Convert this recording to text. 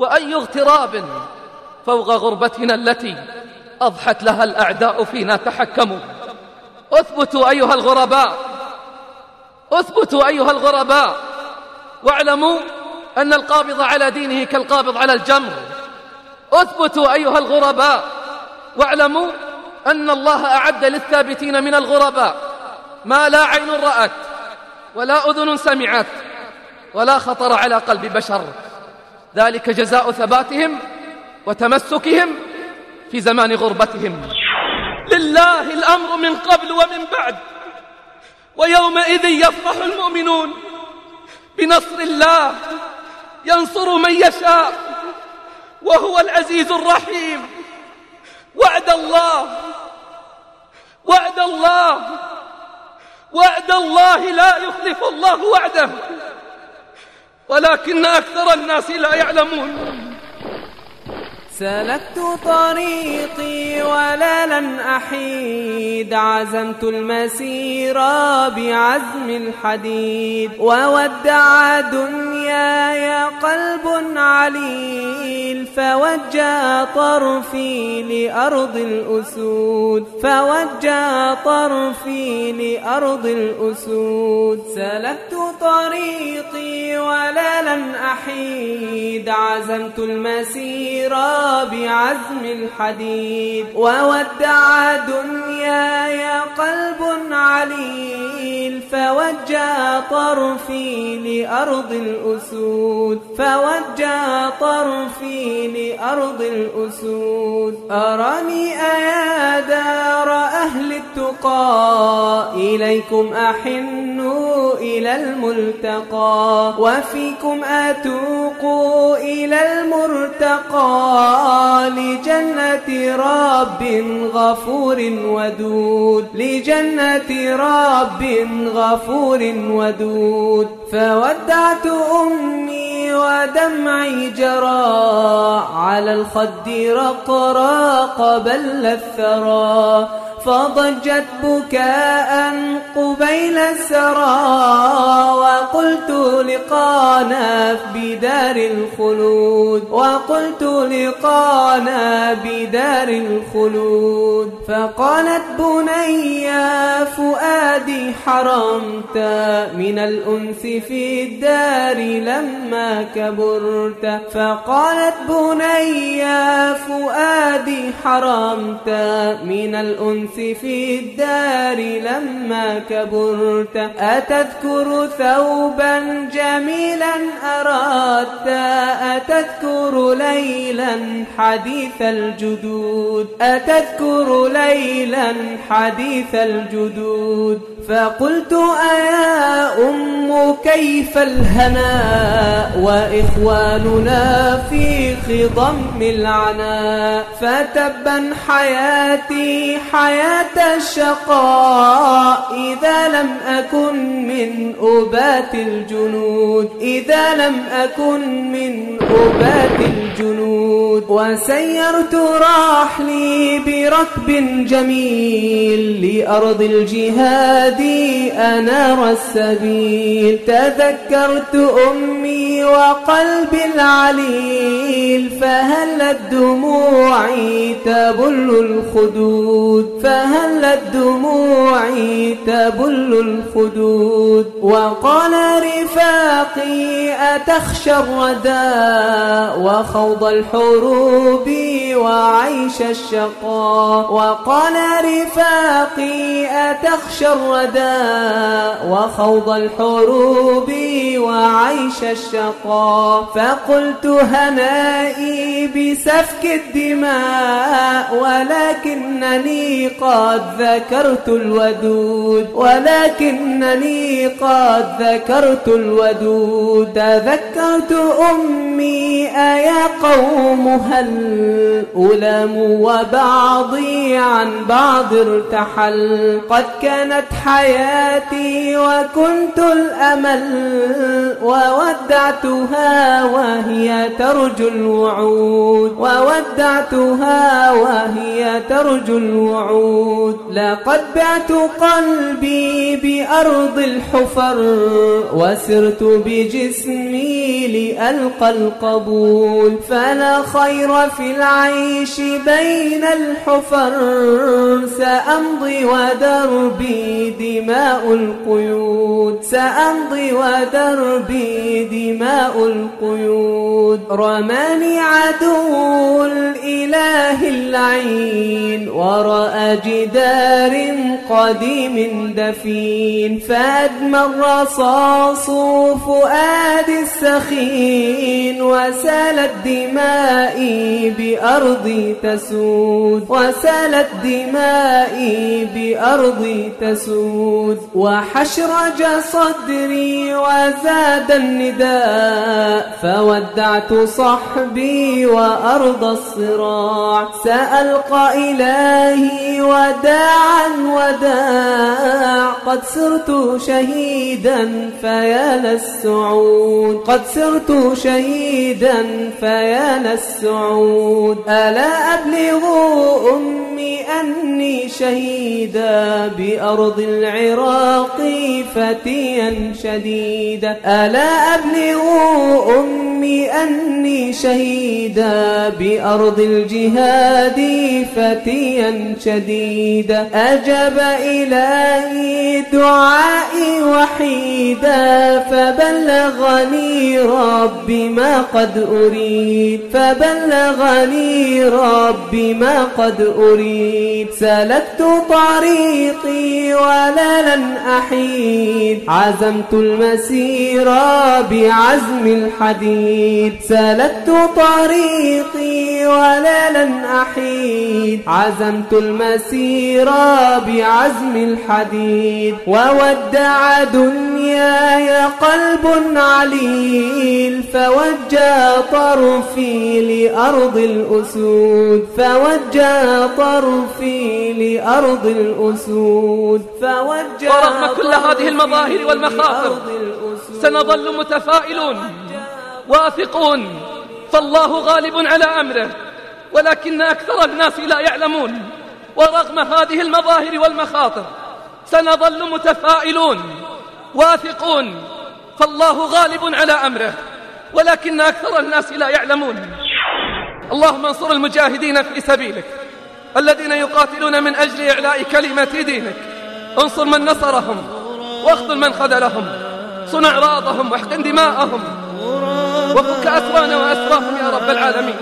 وأي اغتراب فوق غربتنا التي أضحت لها الأعداء فينا تحكموا. أثبتوا أيها الغرباء أثبتوا أيها الغرباء واعلموا أن القابض على دينه كالقابض على الجمر. أثبتوا أيها الغرباء واعلموا أن الله أعد للثابتين من الغرباء. ما لا عين رأت ولا أذن سمعت ولا خطر على قلب بشر. ذلك جزاء ثباتهم وتمسكهم في زمان غربتهم. لله الأمر من قبل ومن بعد ويومئذ يفرح المؤمنون بنصر الله ينصر من يشاء وهو العزيز الرحيم. وعد الله وعد الله وعد الله لا يخلف الله وعده. ولكن أكثر الناس لا يعلمون. سلكت طريقي ولا لن أحيد. عزمت المسير بعزم الحديد. وودع دنياي قلب عليل. فوجى طرفي لأرض الأسود. فوجى طرفي لأرض الأسود. سلكت طريقي ولا لن أحيد عزمت المسير بعزم الحديد. وودع دنياي قلب عليل فوجى طرفي لأرض الأسود. فوجى طرفي لأرض الأسود. أراني أيا دار أهل التقى إليكم أحنوا إلى الملتقى. وفيكم أتوق إلى المرتقى لجنة رب غفور ودود لجنة رب غفور ودود. فودعت أمي ودمعي جرى على الخد رقراق بل الثرى. فضجت بكاء قبيل السرى لقانا بدار الخلود وقلت لقانا بدار الخلود. فقالت بني فؤادي حرمت. من الأنس في الدار لما كبرت. فقالت بني فؤادي حرمت. من الأنس في الدار لما كبرت. أتذكر ثوبا جميلا أردت أتذكر ليلا حديث الجدود. أتذكر ليلا حديث الجدود. فقلت أيا أم كيف الهناء وإخواننا في خضم العناء فتبا حياتي حياة الشقاء إذا لم أكن من أبات الجنود إذا لم أكن من أبات الجنود. وسيرت راحلي بركب جميل لأرض الجهاد أنار السبيل. تذكرت أمي وقلبي العليل فهلت دموعي تبل الخدود؟ فهلت دموعي تبل الخدود؟ وقال رفاقي أتخشى الردى وخوض الحروب وعيش الشقاء؟ وقال رفاقي أتخشى وخوض وخوض الحروب وعيش الشقاء؟ فقلت هنائي بسفك الدماء ولكنني قد ذكرت الودود ولكنني قد ذكرت الودود تذكرت أمي أيا قوم هل ألم وبعضي عن بعض ارتحل. قد كانت حياتي وكنت الأمل وودعتها وهي ترجو الوعود. وودعتها وهي ترجو الوعود. لقد بعت قلبي بأرض الحفر وسرت بجسمي لألقى القبول. فلا خير في العيش بين الحفر سأمضي ودربي دماء القيود سأمضي ودربي دماء القيود. رماني عدو الإله اللعين وراء جدار قديم دفين. فأدمى الرصاص فؤاد السخين وسالت دمائي بأرضي تسود. وسالت دمائي بأرضي تسود. وحشرج صدري وزاد النداء. فودعت صحبي وأرض الصراع. سألقى إلهي وداعا وداع قد صرت شهيدا فيا للسعود. قد صرت شهيدا فيا للسعود. ألا أبلغ أمي أني شهيدا بأرض العراق فتيا شديدا. ألا أبلغ أمي أني شهيدا بأرض الجهاد فتيا شديدا. أجب إلهي دعائي وحيدا فبلغني ربي ما قد أريد فبلغني ربي ما قد أريد. سلكت طريقي ولا لن أحيد. عزمت المسير بعزم الحديد. سلكت طريقي ولا لن أحيد. عزمت المسير بعزم الحديد. وودع دنياي قلب عليل فوجى طرفي لأرض الأسود فوجى طرفي لأرض الأسود فوجى ورغم كل هذه المظاهر والمخاطر سنظل متفائلون واثقون فالله غالب على أمره ولكن أكثر الناس لا يعلمون ورغم هذه المظاهر والمخاطر. سنظل متفائلون واثقون فالله غالب على أمره ولكن أكثر الناس لا يعلمون. اللهم انصر المجاهدين في سبيلك الذين يقاتلون من أجل إعلاء كلمة دينك. انصر من نصرهم واخذل من خذلهم صنع اعراضهم واحقن دماءهم وفك أسوان وأسراهم يا رب العالمين.